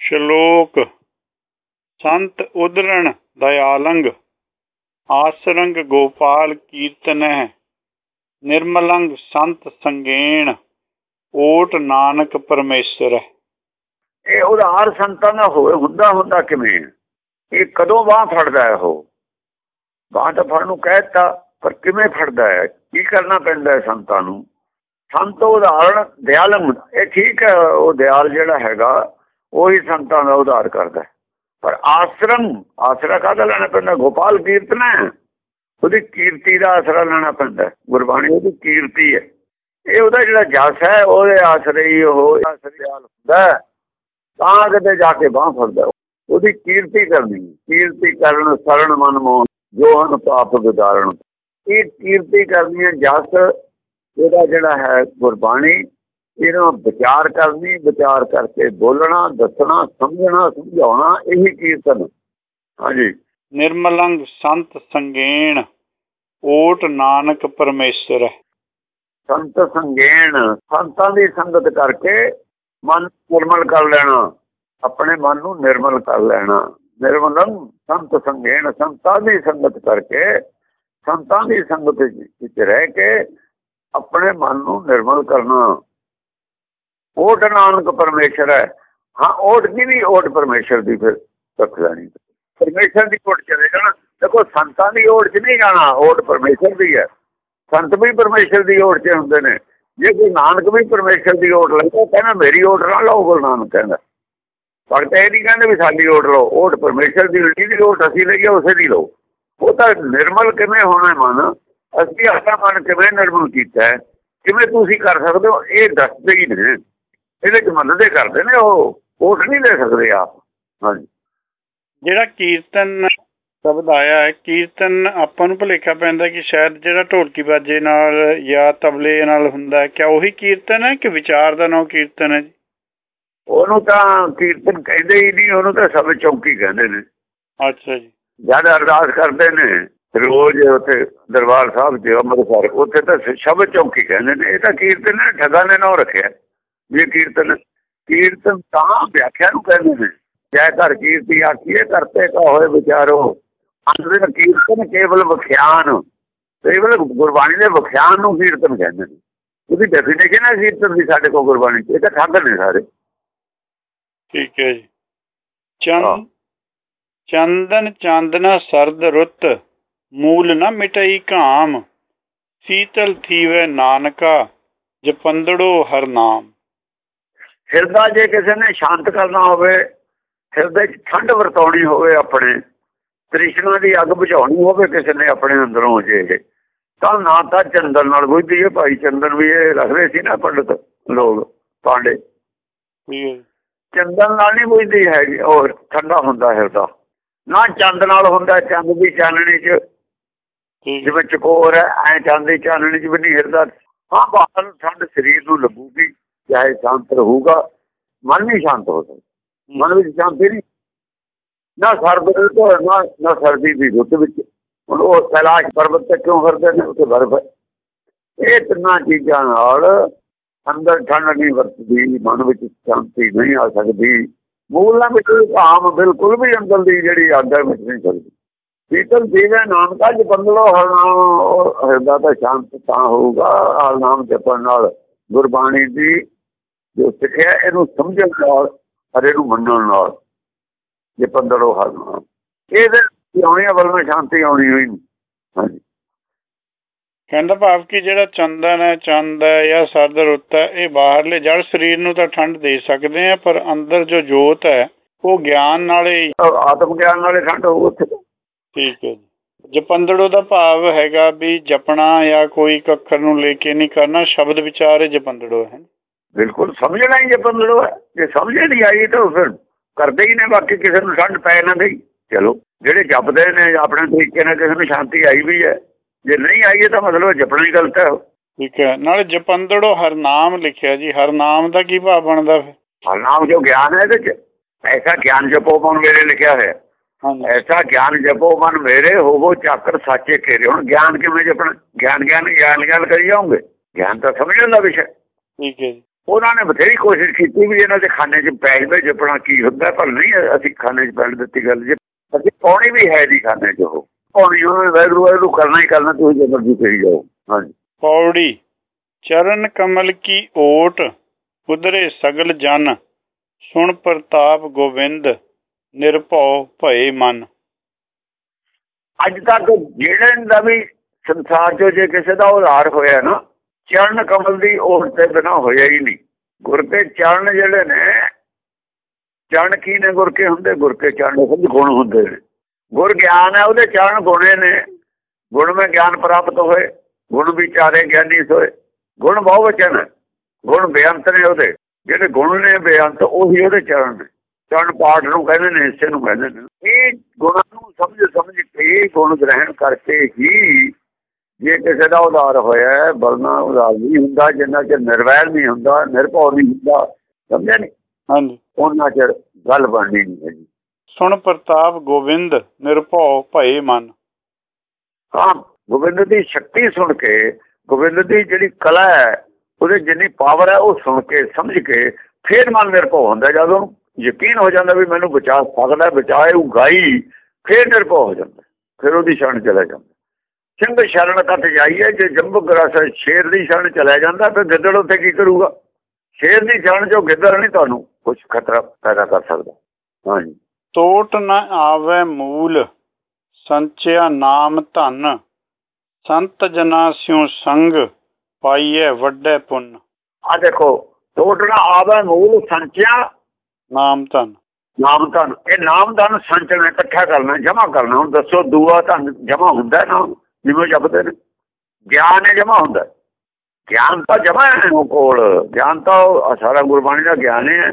ਸ਼ਲੋਕ। ਸੰਤ ਉਦਰਣ ਦਇਆਲੰਗ, ਆਸਰੰਗ ਗੋਪਾਲ ਕੀਰਤਨਹਿ, ਨਿਰਮਲੰਗ ਸੰਤ ਸੰਗੇਣ, ਓਟ ਨਾਨਕ ਪਰਮੇਸ਼ਰ ਇਹ ਉਧਾਰ ਸੰਤਾਂ ਦਾ ਹੋਵੇ ਹੁੰਦਾ ਹੁੰਦਾ ਕਿਵੇਂ? ਇਹ ਕਦੋਂ ਬਾਹ ਫੜਦਾ ਹੈ ਉਹ? ਬਾਹ ਤਾਂ ਫੜਨ ਨੂੰ ਕਹਿਤਾ ਪਰ ਕਿਵੇਂ ਫੜਦਾ ਹੈ? ਕੀ ਕਰਨਾ ਪੈਂਦਾ ਹੈ ਸੰਤਾਂ ਨੂੰ? ਸੰਤ ਉਦਾਹਰਣ ਦਿਆਲਮ ਇਹ ਠੀਕ ਹੈ, ਉਹ ਦਿਆਲ ਜਿਹੜਾ ਹੈਗਾ ਉਹੀ ਸੰਤਾਂ ਦਾ ਉਧਾਰ ਕਰਦਾ ਪਰ ਆਸ਼ਰਮ, ਆਸਰਾ ਕਾਹਦਾ ਲੈਣਾ ਪੈਂਦਾ? ਗੋਪਾਲ ਕੀਰਤਨ ਹੈ। ਉਹਦੀ ਕੀਰਤੀ ਦਾ ਆਸਰਾ ਲੈਣਾ ਪੈਂਦਾ ਗੁਰਬਾਣੀ ਉਹਦੀ ਕੀਰਤੀ ਹੈ। ਇਹ ਉਹਦਾ ਜਿਹੜਾ ਜਸ ਹੈ, ਉਹਦੇ ਆਸਰੇ ਹੀ ਉਹ ਆਸਰਿਆਲ ਹੁੰਦਾ ਤਾਂ ਕਿਤੇ ਜਾ ਕੇ ਬਾਹ ਫੜਦਾ ਉਹਦੀ ਕੀਰਤੀ ਕਰਨੀ ਕੀਰਤੀ ਕਰਨ ਸਰਣ ਮਨ ਮੋਹਨ ਜੋ ਹਨ ਪਾਪ ਵਿਦਾਰਣ। ਇਹ ਕੀਰਤੀ ਕਰਨੀ ਹੈ ਜਸ ਇਹਦਾ ਜਿਹੜਾ ਹੈ ਗੁਰਬਾਣੀ। ਇਹਨੂੰ ਵਿਚਾਰ ਕਰਨੀ ਵਿਚਾਰ ਕਰਕੇ ਬੋਲਣਾ ਦੱਸਣਾ ਸਮਝਣਾ ਸਮਝਾਉਣਾ ਇਹੀ ਕੀਰਤਨ। ਹਾਂਜੀ। ਨਿਰਮਲੰਗ ਸੰਤ ਸੰਗੇਣ ਓਟ ਨਾਨਕ ਪਰਮੇਸ਼ਰ ਸੰਤ ਸੰਗੇਣ ਸੰਤਾਂ ਦੀ ਸੰਗਤ ਕਰਕੇ ਮਨ ਨਿਰਮਲ ਕਰ ਲੈਣਾ। ਆਪਣੇ ਮਨ ਨੂੰ ਨਿਰਮਲ ਕਰ ਲੈਣਾ। ਨਿਰਮਲੰ ਸੰਤ ਸੰਗੇਣ ਸੰਤਾਂ ਦੀ ਸੰਗਤ ਕਰਕੇ ਸੰਤਾਂ ਦੀ ਸੰਗਤ ਵਿੱਚ ਰਹਿ ਕੇ ਆਪਣੇ ਮਨ ਨੂੰ ਨਿਰਮਲ ਕਰਨਾ। ਓਟ ਨਾਨਕ ਪਰਮੇਸ਼ਰ ਹੈ। ਹਾਂ, ਓਟ ਦੀ ਵੀ ਓਟ ਪਰਮੇਸ਼ਰ ਦੀ ਫਿਰ ਰੱਖ ਲੈਣੀ। ਪਰਮੇਸ਼ਰ ਦੀ ਓਟ ਚਲੇ ਜਾਣਾ। ਦੇਖੋ, ਸੰਤਾਂ ਦੀ ਓਟ 'ਚ ਨਹੀਂ ਜਾਣਾ, ਓਟ ਪਰਮੇਸ਼ਰ ਦੀ ਹੈ। ਸੰਤ ਵੀ ਪਰਮੇਸ਼ਰ ਦੀ ਓਟ 'ਚ ਹੁੰਦੇ ਨੇ। ਜੇ ਕੋਈ ਨਾਨਕ ਵੀ ਪਰਮੇਸ਼ਰ ਦੀ ਓਟ ਲੈਂਦਾ, ਕਹਿੰਦਾ, ਮੇਰੀ ਓਟ ਨਾ ਲਓ, ਗੁਰੂ ਨਾਨਕ ਕਹਿੰਦਾ। ਭਗਤ ਇਹ ਨਹੀਂ ਕਹਿੰਦੇ ਵੀ ਸਾਡੀ ਓਟ ਲਓ। ਓਟ ਪਰਮੇਸ਼ਰ ਦੀ ਜਿਹਦੀ ਓਟ ਅਸੀਂ ਲਈਏ, ਉਸੇ ਦੀ ਲਓ। ਉਹ ਤਾਂ ਨਿਰਮਲ ਕਿਵੇਂ ਹੋਣਾ ਮਨ? ਅਸੀਂ ਆਪਣਾ ਮਨ ਕਿਵੇਂ ਨਿਰਮਲ ਕੀਤਾ ਕਿਵੇਂ ਤੁਸੀਂ ਕਰ ਸਕਦੇ ਹੋ? ਇਹ ਦੱਸਦੇ ਹੀ ਨੇ। ਇਹਦੇ ਚ ਮੰਨਦੇ ਕਰਦੇ ਨੇ ਉਹ ਓਟ ਨਹੀਂ ਲੈ ਸਕਦੇ ਆਪ। ਹਾਂਜੀ। ਜਿਹੜਾ ਕੀਰਤਨ ਸ਼ਬਦ ਆਇਆ ਹੈ ਕੀਰਤਨ ਆਪਾਂ ਨੂੰ ਭੁਲੇਖਾ ਪੈਂਦਾ ਕਿ ਸ਼ਾਇਦ ਜਿਹੜਾ ਢੋਲਕੀ ਬਾਜੇ ਨਾਲ ਜਾਂ ਤਬਲੇ ਨਾਲ ਹੁੰਦਾ ਹੈ ਕਿਆ ਉਹੀ ਕੀਰਤਨ ਹੈ ਕਿ ਵਿਚਾਰ ਦਾ ਨਾਮ ਕੀਰਤਨ ਹੈ ਜੀ? ਉਹਨੂੰ ਤਾਂ ਕੀਰਤਨ ਕਹਿੰਦੇ ਹੀ ਨਹੀਂ ਉਹਨੂੰ ਤਾਂ ਸਭ ਚੌਕੀ ਕਹਿੰਦੇ ਨੇ। ਅੱਛਾ ਜੀ। ਜਦ ਅਰਦਾਸ ਕਰਦੇ ਨੇ ਰੋਜ਼ ਉੱਥੇ ਦਰਬਾਰ ਸਾਹਿਬ ਦੇ ਅੰਮ੍ਰਿਤਸਰ ਉੱਥੇ ਤਾਂ ਸ਼ਬਦ ਚੌਕੀ ਕਹਿੰਦੇ ਨੇ ਇਹ ਤਾਂ ਕੀਰਤਨ ਨੇ ਠੱਗਾ ਨੇ ਨਾ ਰੱਖਿਆ। ਇਹ ਕੀਰਤਨ ਕੀਰਤਨ ਤਾਂ ਵਿਆਖਿਆ ਨੂੰ ਕਹਿੰਦੇ ਨੇ। ਜੈ ਘਰ ਕੀਰਤੀ ਆਖੀਏ ਕਰਤੇ ਕਾ ਹੋਏ ਵਿਚਾਰੋ। ਅੰਦਰ ਕੀਰਤਨ ਕੇਵਲ ਵਿਖਿਆਨ ਕੇਵਲ ਗੁਰਬਾਣੀ ਦੇ ਵਿਖਿਆਨ ਨੂੰ ਕੀਰਤਨ ਕਹਿੰਦੇ ਨੇ। ਉਹਦੀ ਡੈਫੀਨੇਸ਼ਨ ਹੈ ਕੀਰਤਨ ਦੀ ਸਾਡੇ ਕੋਲ ਗੁਰਬਾਣੀ ਚ ਇਹ ਤਾਂ ਠੱਗ ਨੇ ਸਾਰੇ। ਠੀਕ ਹੈ ਜੀ। ਚੰਦ ਚੰਦਨ ਚਾਂਦਨਾ ਸਰਦ ਰੁੱਤ ਮੂਲ ਨਾ ਮਿਟਈ ਕਾਮ ਸੀਤਲ ਥੀਵੇ ਨਾਨਕਾ ਜਪੰਦੜੋ ਹਰ ਨਾਮ। ਹਿਰਦਾ ਜੇ ਕਿਸੇ ਨੇ ਸ਼ਾਂਤ ਕਰਨਾ ਹੋਵੇ ਹਿਰਦੇ 'ਚ ਠੰਡ ਵਰਤਾਉਣੀ ਹੋਵੇ ਆਪਣੇ ਤ੍ਰਿਸ਼ਨਾ ਦੀ ਅੱਗ ਬੁਝਾਉਣੀ ਹੋਵੇ ਕਿਸੇ ਨੇ ਆਪਣੇ ਅੰਦਰੋਂ ਜੇ ਤਾਂ ਨਾ ਤਾਂ ਚੰਦਨ ਨਾਲ ਬੁਝਦੀ ਹੈ ਭਾਈ ਚੰਦਨ ਵੀ ਇਹ ਰੱਖਦੇ ਸੀ ਨਾ ਪੰਡਤ ਲੋਕ ਪਾਂਡੇ। ਚੰਦਨ ਨਾਲ ਨਹੀਂ ਬੁਝਦੀ ਹੈਗੀ ਉਹ ਠੰਡਾ ਹੁੰਦਾ ਹਿਰਦਾ। ਨਾ ਚੰਦ ਨਾਲ ਹੁੰਦਾ ਚੰਦ ਦੀ ਚਾਨਣੀ 'ਚ ਜਿਵੇਂ ਚਕੋਰ ਹੈ ਐ ਚੰਦ ਦੀ ਚਾਨਣੀ 'ਚ ਵੀ ਨਹੀਂ ਹਿਰਦਾ। ਹਾਂ ਬਾਹਰ ਨੂੰ ਠੰਡ ਸਰੀਰ ਨੂੰ ਲੱਗੂਗੀ। ਚਾਹੇ ਸ਼ਾਂਤ ਰਹੂਗਾ ਮਨ ਨਹੀਂ ਸ਼ਾਂਤ ਹੋ ਸਕਦਾ ਮਨ ਵਿੱਚ ਸ਼ਾਂਤੀ ਨਹੀਂ। ਨਾ ਸਰਦ ਤੋਂ ਨਾ ਨਾ ਸਰਦੀ ਦੀ ਰੁੱਤ ਵਿੱਚ। ਹੁਣ ਉਹ ਕੈਲਾਸ਼ ਪਰਬਤ ਤੇ ਕਿਉਂ ਫਿਰਦੇ ਨੇ? ਉੱਥੇ ਬਰਫ਼ ਇਹ ਤਿੰਨਾਂ ਚੀਜ਼ਾਂ ਨਾਲ ਅੰਦਰ ਠੰਡ ਨਹੀਂ ਵਰਤਦੀ ਮਨ ਵਿੱਚ ਸ਼ਾਂਤੀ ਨਹੀਂ ਆ ਸਕਦੀ। ਮੂਲਾਂ ਵਿੱਚ ਆਮ ਬਿਲਕੁਲ ਵੀ ਅੰਦਰ ਦੀ ਜਿਹੜੀ ਆਦਰ ਵਿੱਚ ਨਹੀਂ ਸਕਦੀ ਸੀਤਲ ਜੀਵੇ ਨਾਨਕਾ ਜਪੰਦਲੋ ਹਰਨਾਮ ਹਿਰਦਾ ਤਾਂ ਸ਼ਾਂਤ ਤਾਂ ਹੋਊਗਾ। ਹਰਨਾਮ ਜਪਣ ਨਾਲ ਗੁਰਬਾਣੀ ਦੀ ਜੋ ਸਿੱਖਿਆ ਇਹਨੂੰ ਸਮਝਣ ਨਾਲ ਹਰੇ ਨੂੰ ਮੰਨਣ ਨਾਲ ਜਪੰਦਲੋ ਹਰਨਾਮ ਇਹਦੇ ਆਉਣੀਆਂ ਵੱਲੋਂ ਸ਼ਾਂਤੀ ਆਉਣੀ ਹੋਈ। ਹਾਂਜੀ। ਕਹਿੰਦਾ ਭਾਵ ਕਿ ਜਿਹੜਾ ਚੰਦਨ ਹੈ ਚੰਦ ਹੈ ਜਾਂ ਸਰਦ ਰੁੱਤ ਹੈ ਇਹ ਬਾਹਰਲੇ ਜੜ ਸਰੀਰ ਨੂੰ ਤਾਂ ਠੰਡ ਦੇ ਸਕਦੇ ਆ ਪਰ ਅੰਦਰ ਜੋ ਜੋਤ ਹੈ ਉਹ ਗਿਆਨ ਨਾਲੇ ਆਤਮ ਗਿਆਨ ਨਾਲੇ ਠੰਡ ਹੋਊ ਉੱਥੇ। ਠੀਕ ਹੈ ਜੀ। ਜਪੰਦੜੋ ਦਾ ਭਾਵ ਹੈਗਾ ਵੀ ਜਪਣਾ ਜਾਂ ਕੋਈ ਅੱਖਰ ਨੂੰ ਲੈ ਕੇ ਨਹੀਂ ਕਰਨਾ ਸ਼ਬਦ ਵਿਚਾਰ ਜਪੰਦੜੋ ਹੈ। ਬਿਲਕੁਲ ਸਮਝਣਾ ਹੀ ਜਪੰਦੜੋ ਹੈ ਜੇ ਸਮਝ ਨਹੀਂ ਆਈ ਤਾਂ ਫਿਰ ਕਰਦੇ ਹੀ ਨੇ ਬਾਕੀ ਕਿਸੇ ਨੂੰ ਠੰਡ ਪੈ ਨਾ ਗਈ। ਚਲੋ ਜਿਹੜੇ ਜਪਦੇ ਨੇ ਆਪਣੇ ਤਰੀਕੇ ਨਾਲ ਕਿਸੇ ਨੂੰ ਸ਼ਾਂਤੀ ਆਈ ਵੀ ਹੈ। ਜੇ ਨਹੀਂ ਆਈ ਤਾਂ ਮਤਲਬ ਜਪਣਾ ਹੀ ਗਲਤ ਹੈ ਠੀਕ ਹੈ। ਨਾਲੇ ਜਪੰਦੜੋ ਹਰਨਾਮ ਲਿਖਿਆ ਜੀ। ਹਰਨਾਮ ਦਾ ਕੀ ਭਾਵ ਬਣਦਾ ਫਿਰ? ਹਰਨਾਮ ਜੋ ਗਿਆਨ ਹੈ ਇਹਦੇ ਚ ਐਸਾ ਗਿਆਨ ਜਪੋ ਮਨ ਮੇਰੇ ਲਿਖਿਆ ਹੋਇਆ। ਐਸਾ ਗਿਆਨ ਜਪੋ ਮਨ ਮੇਰੇ ਹੋਵੋ ਚਾਕਰ ਸਾਚੇ ਕੇਰੇ ਹੁਣ ਗਿਆਨ ਕਿਵੇਂ ਜਪਣਾ? ਗਿਆਨ ਗਿਆਨ ਗਿਆਨ ਗਿਆਨ ਕਰੀ ਜਾਓਗੇ। ਗਿਆਨ ਤਾਂ ਸਮਝਣ ਦਾ ਵਿਸ਼ਾ। ਠੀਕ ਹੈ ਜੀ। ਉਹਨਾਂ ਨੇ ਬਥੇਰੀ ਕੋਸ਼ਿਸ਼ ਕੀਤੀ ਵੀ ਇਹਨਾਂ ਦੇ ਖਾਨੇ 'ਚ ਪੈ ਜਵੇ ਜਪਣਾ ਕੀ ਹੁੰਦਾ ਪਰ ਨਹੀਂ ਅਸੀਂ ਖਾਨੇ 'ਚ ਪੈਣ ਦਿੱਤੀ ਗੱਲ ਜੇ। ਅਸੀਂ ਪਾਉਣੀ ਵੀ ਹੈ ਜੀ ਖਾਨੇ 'ਚ ਉਹ। ਪਾਉਣੀ ਉਹ ਵੈਰੂ ਵੈਰੂ ਕਰਨਾ ਹੀ ਕਰਨਾ ਤੁਸੀਂ ਜੇ ਮਰਜ਼ੀ ਕਰੀ ਜਾਓ। ਹਾਂਜੀ। ਪੌੜੀ ਚਰਨ ਕਮਲ ਕੀ ਓਟ ਉਦਰੇ ਸਗਲ ਜਨ ਸੁਣ ਪ੍ਰਤਾਪ ਗੋਬਿੰਦ ਨਿਰਭਉ ਭਏ ਮਨ। ਅੱਜ ਤੱਕ ਜਿਹੜੇ ਦਾ ਵੀ ਸੰਸਾਰ 'ਚ ਜੇ ਕਿਸੇ ਦਾ ਉਧਾਰ ਹੋਇਆ ਨਾ ਚਰਨ ਕਮਲ ਦੀ ਓਟ ਤੇ ਬਿਨਾ ਹੋਇਆ ਹੀ ਨਹੀਂ। ਗੁਰ ਕੇ ਚਰਨ ਜਿਹੜੇ ਨੇ ਚਰਨ ਕੀ ਨੇ ਗੁਰ ਕੇ ਹੁੰਦੇ? ਗੁਰ ਕੇ ਚਰਨ ਸਭ ਗੁਣ ਹੁੰਦੇ ਨੇ। ਗੁਰ ਗਿਆਨ ਹੈ, ਉਹਦੇ ਚਰਨ ਗੁਣੇ ਨੇ। ਗੁਣ ਵਿੱਚ ਗਿਆਨ ਪ੍ਰਾਪਤ ਹੋਏ, ਗੁਣ ਵਿਚਾਰੇ ਗਿਆਨੀ ਹੋਏ। ਗੁਣ ਬਹੁ ਵਚਨ ਗੁਣ ਬੇਅੰਤ ਨੇ ਉਹਦੇ। ਜਿਹੜੇ ਗੁਣ ਨੇ ਬੇਅੰਤ, ਉਹੀ ਉਹਦੇ ਚਰਨ ਨੇ। ਚਰਨ ਪਾਠ ਨੂੰ ਕਹਿੰਦੇ ਨੇ ਹਿੱਸੇ ਨੂੰ ਕਹਿੰਦੇ ਨੇ। ਇਹ ਗੁਣਾਂ ਨੂੰ ਸਮਝ ਸਮਝ ਕੇ ਗੁਣ ਗ੍ਰਹਿਣ ਕਰਕੇ ਹੀ ਜੇ ਕਿਸੇ ਦਾ ਉਦਾਰ ਹੋਇਆ ਬਲਨਾ ਉਦਾਰ ਨਹੀਂ ਹੁੰਦਾ ਜਿੰਨਾ ਚਿਰ ਨਿਰਵੈਰ ਨਹੀਂ ਹੁੰਦਾ ਨਿਰਭਉ ਨਹੀਂ ਹੁੰਦਾ ਸਮਝਿਆ ਨਹੀਂ ਹਾਂਜੀ। ਉਹਨਾਂ ਚਿਰ ਗੱਲ ਬਣਨੀ ਨਹੀਂ ਹੈ ਜੀ ਸੁਣ ਪ੍ਰਤਾਪ ਗੋਬਿੰਦ ਨਿਰਭਉ ਭਏ ਮਨ। ਹਾਂ ਗੋਬਿੰਦ ਦੀ ਸ਼ਕਤੀ ਸੁਣ ਕੇ ਗੋਬਿੰਦ ਦੀ ਜਿਹੜੀ ਕਲਾ ਹੈ ਉਹਦੇ ਜਿੰਨੀ ਪਾਵਰ ਹੈ ਉਹ ਸੁਣ ਕੇ ਸਮਝ ਕੇ ਫੇਰ ਮਨ ਨਿਰਭਉ ਹੁੰਦਾ। ਜਦੋਂ ਯਕੀਨ ਹੋ ਜਾਂਦਾ ਵੀ ਮੈਨੂੰ ਬਚਾ ਸਕਦਾ ਬਚਾਏ ਉਹ ਗਾਈ ਫੇਰ ਨਿਰਭਉ ਹੋ ਜਾਂਦਾ। ਫਿਰ ਉਹਦੀ ਸ਼ਰਨ ਚਲਾ ਜਾਂਦਾ। ਸਿੰਘ ਸ਼ਰਨ ਕੱਟ ਜਾਈਏ ਜੇ ਜੰਬੂ ਗਰਾਸ ਸ਼ੇਰ ਦੀ ਸ਼ਰਨ ਚਲਾ ਜਾਂਦਾ ਫਿਰ ਗਿੱਦੜ ਉੱਥੇ ਕੀ ਕਰੂਗਾ? ਸ਼ੇਰ ਦੀ ਸ਼ਰਨ ਚੋਂ ਗਿੱਦੜ ਨਹੀਂ ਤੁਹਾਨੂੰ ਕੁਝ ਖਤਰਾ ਪੈਦਾ ਕਰ ਸਕਦਾ। ਹਾਂਜੀ। ਟੋਟ ਨ ਆਵੇ ਮੂਲ ਸੰਚਿਆ ਨਾਮ ਧਨ ਸੰਤ ਜਨਾ ਸਿਉ ਸੰਗ ਪਾਈਏ ਵੱਡੇ ਪੁੰਨ। ਆ ਦੇਖੋ ਟੋਟਣਾ ਆਵੇ ਮੂਲ ਸੰਚਿਆ ਨਾਮ ਧਨ। ਨਾਮ ਧਨ। ਇਹ ਨਾਮ ਧਨ ਸੰਚਣਾ ਇਕੱਠਾ ਕਰਨਾ ਜਮਾ ਕਰਨਾ। ਹੁਣ ਦੱਸੋ ਦੂਆ ਧਨ ਜਮਾ ਹੁੰਦਾ ਨਾ ਜਿਵੇਂ ਜਪਦੇ ਨੇ। ਗਿਆਨ ਹੈ ਜਮਾ ਹੁੰਦਾ। ਗਿਆਨ ਤਾਂ ਜਮਾ ਹੈ ਉਹ ਕੋਲ। ਗਿਆਨ ਤਾਂ ਸਾਰਾ ਗੁਰਬਾਣੀ ਦਾ ਗਿਆਨ ਹੈ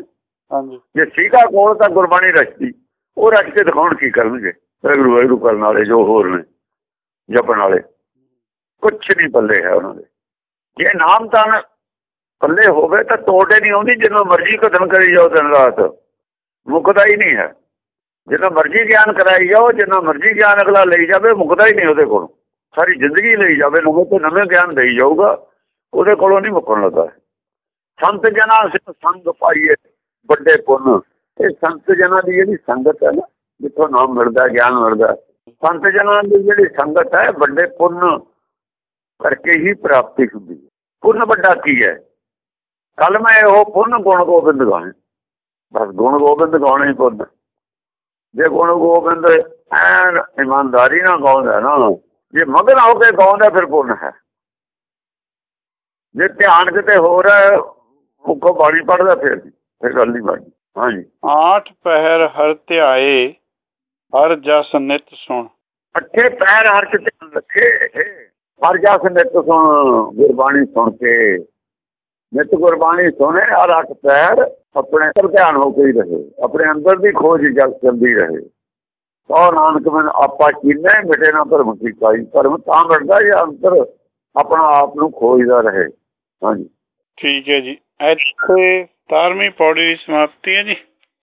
ਹਾਂਜੀ। ਜੇ ਸੀਗਾ ਕੋਲ ਤਾਂ ਗੁਰਬਾਣੀ ਰਚਦੀ। ਉਹ ਰਚ ਕੇ ਦਿਖਾਉਣ ਕੀ ਕਰਨਗੇ? ਵਾਹਿਗੁਰੂ ਵਾਹਿਗੁਰੂ ਕਰਨ ਵਾਲੇ ਜੋ ਹੋਰ ਨੇ ਜਪਣ ਵਾਲੇ। ਕੁਛ ਨਹੀਂ ਪੱਲੇ ਹੈ ਉਹਨਾਂ ਦੇ। ਜੇ ਨਾਮ ਤਾਂ ਪੱਲੇ ਹੋਵੇ ਤਾਂ ਤੋੜੇ ਨਹੀਂ ਆਉਂਦੀ। ਜਿੰਨਾ ਮਰਜ਼ੀ ਕਦਮ ਕਰੀ ਜਾਓ ਦਿਨ ਰਾਤ। ਮੁਕਦਾ ਹੀ ਨਹੀਂ ਹੈ। ਜਿੰਨਾ ਮਰਜ਼ੀ ਗਿਆਨ ਕਰਾਈ ਜਾਓ ਜਿੰਨਾ ਮਰਜ਼ੀ ਗਿਆਨ ਅਗਲਾ ਲਈ ਜਾਵੇ ਮੁਕਦਾ ਹੀ ਨਹੀਂ ਉਹਦੇ ਕੋਲ। ਸਾਰੀ ਜ਼ਿੰਦਗੀ ਲਈ ਜਾਵੇ ਨਵੇਂ ਤੋਂ ਨਵੇਂ ਗਿਆਨ ਦੇਈ ਜਾਊਗਾ, ਉਹਦੇ ਕੋਲੋਂ ਨਹੀਂ ਮੁੱਕਣ ਲੱਗਾ। ਸੰਤ ਜਨਾ ਸੰਗ ਪਾਈਏ, ਵੱਡੇ ਪੁੰਨ। ਇਹ ਸੰਤ ਜਨਾਂ ਦੀ ਜਿਹੜੀ ਸੰਗਤ ਹੈ ਨਾ, ਜਿੱਥੋਂ ਨਾਮ ਮਿਲਦਾ, ਗਿਆਨ ਮਿਲਦਾ, ਸੰਤ ਜਨਾਂ ਦੀ ਜਿਹੜੀ ਸੰਗਤ ਹੈ, ਵੱਡੇ ਪੁੰਨ ਕਰਕੇ ਹੀ ਪ੍ਰਾਪਤੀ ਹੁੰਦੀ ਹੈ। ਪੁੰਨ ਵੱਡਾ ਕੀ ਹੈ? ਕੱਲ ਮੈਂ ਉਹ ਪੁੰਨ ਗੁਣ ਗੋਬਿੰਦ ਗਾਣੇ ਬਸ ਗੁਣ ਗੋਬਿੰਦ ਗਾਉਣੇ ਹੀ ਪੁੰਨ। ਜੇ ਗੁਣ ਗੋਬਿੰਦ ਐਨ ਇਮਾਨਦਾਰੀ ਨਾਲ ਗਾਉਂਦਾ ਨਾ ਜੇ ਮਗਨ ਹੋ ਕੇ ਗਾਉਂਦਾ ਫਿਰ ਪੁੰਨ ਹੈ? ਜੇ ਧਿਆਨ ਕਿਤੇ ਹੋਰ ਹੈ ਉਹ ਬਾਣੀ ਪੜਦਾ ਫਿਰ ਫਿਰ ਗੱਲ ਨਹੀਂ ਬਣਦੀ। ਹਾਂਜੀ। ਆਠ ਪਹਿਰ ਹਰ ਧਿਆਏ ਹਰ ਜਸ ਨਿਤ ਸੁਣ। ਅੱਠੇ ਪੈਰ ਹਰ ਕਿਤੇ ਰੱਖੇ ਹਰ ਜਸ ਨਿਤ ਸੁਣ ਗੁਰਬਾਣੀ ਸੁਣ ਕੇ। ਨਿਤ ਗੁਰਬਾਣੀ ਸੁਣੇ ਹਰ ਅੱਠ ਪੈਰ ਆਪਣੇ ਅੰਦਰ ਧਿਆਨ ਹੋ ਕੇ ਹੀ ਰਹੇ ਆਪਣੇ ਅੰਦਰ ਦੀ ਖੋਜ ਜਗ ਚੱਲਦੀ ਰਹੇ। ਔਰ ਨਾਨਕ ਮਨ ਆਪਾ ਚੀਨੇ ਮਿਟੇ ਨਾ ਭਰਮ ਕੀ ਕਾਈ ਭਰਮ ਤਾਂ ਮਿਟਦਾ ਜੇ ਅੰਦਰ ਆਪਣਾ ਆਪ ਨੂੰ ਖੋਜਦਾ ਰਹੇ। ਹਾਂਜੀ। ਠੀਕ ਹੈ ਜੀ। ਇੱਥੇ 17ਵੀਂ ਪੌੜੀ ਦੀ ਸਮਾਪਤੀ ਹੈ ਜੀ।